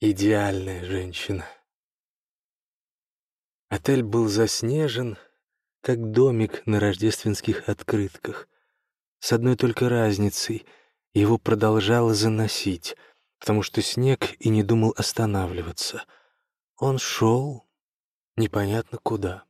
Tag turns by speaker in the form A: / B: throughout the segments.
A: идеальная женщина. Отель был заснежен, как домик на рождественских открытках. С одной только разницей — его продолжало заносить, потому что снег и не думал останавливаться. Он шел непонятно куда.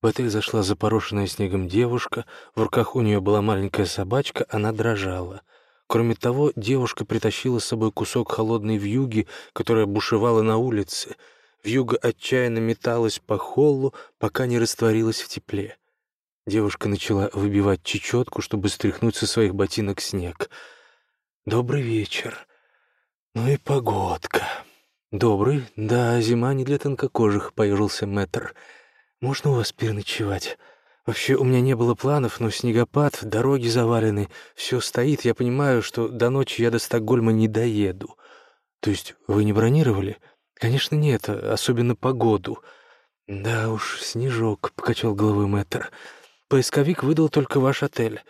A: В отель зашла запорошенная снегом девушка, в руках у нее была маленькая собачка, она дрожала. Кроме того, девушка притащила с собой кусок холодной вьюги, которая бушевала на улице. Вьюга отчаянно металась по холлу, пока не растворилась в тепле. Девушка начала выбивать чечетку, чтобы стряхнуть со своих ботинок снег. «Добрый вечер. Ну и погодка». «Добрый? Да, зима не для тонкокожих», — поежился мэтр. «Можно у вас переночевать? Вообще, у меня не было планов, но снегопад, дороги завалены, все стоит. Я понимаю, что до ночи я до Стокгольма не доеду. То есть вы не бронировали?» «Конечно, нет, особенно погоду». «Да уж, снежок», — покачал головой мэтр. «Поисковик выдал только ваш отель.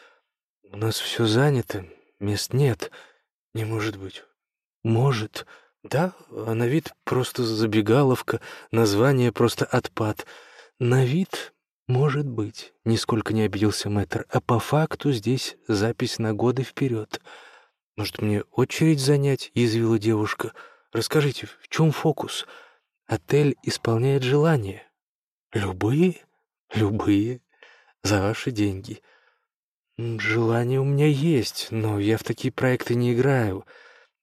A: У нас все занято, мест нет. Не может быть». «Может. Да, а на вид просто забегаловка, название просто отпад. На вид может быть», — нисколько не обиделся мэтр, «а по факту здесь запись на годы вперед. Может, мне очередь занять?» — язвила девушка. «Расскажите, в чем фокус? Отель исполняет желания. Любые? Любые. За ваши деньги. Желание у меня есть, но я в такие проекты не играю».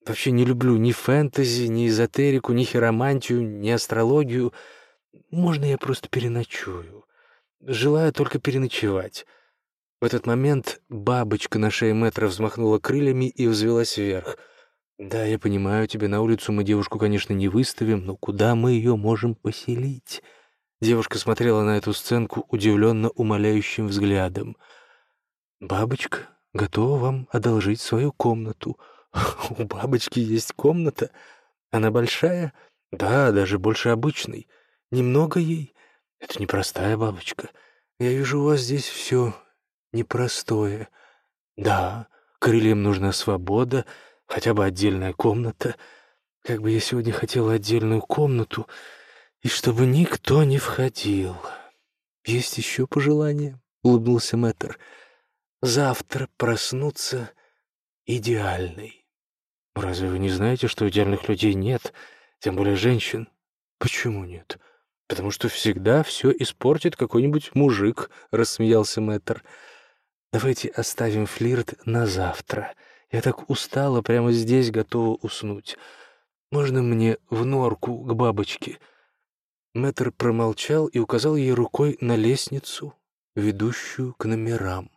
A: Вообще не люблю ни фэнтези, ни эзотерику, ни хиромантию, ни астрологию. Можно я просто переночую? Желаю только переночевать. В этот момент бабочка на шее метра взмахнула крыльями и взвелась вверх. «Да, я понимаю, тебе на улицу мы девушку, конечно, не выставим, но куда мы ее можем поселить?» Девушка смотрела на эту сценку удивленно умоляющим взглядом. «Бабочка готова вам одолжить свою комнату», У бабочки есть комната. Она большая? Да, даже больше обычной. Немного ей? Это непростая бабочка. Я вижу, у вас здесь все непростое. Да, крыльям нужна свобода, хотя бы отдельная комната. Как бы я сегодня хотела отдельную комнату, и чтобы никто не входил. Есть еще пожелание? — улыбнулся мэтр. Завтра проснуться идеальной. Разве вы не знаете, что идеальных людей нет, тем более женщин? Почему нет? Потому что всегда все испортит какой-нибудь мужик, рассмеялся мэтр. Давайте оставим флирт на завтра. Я так устала, прямо здесь готова уснуть. Можно мне в норку к бабочке?» Мэтр промолчал и указал ей рукой на лестницу, ведущую к номерам.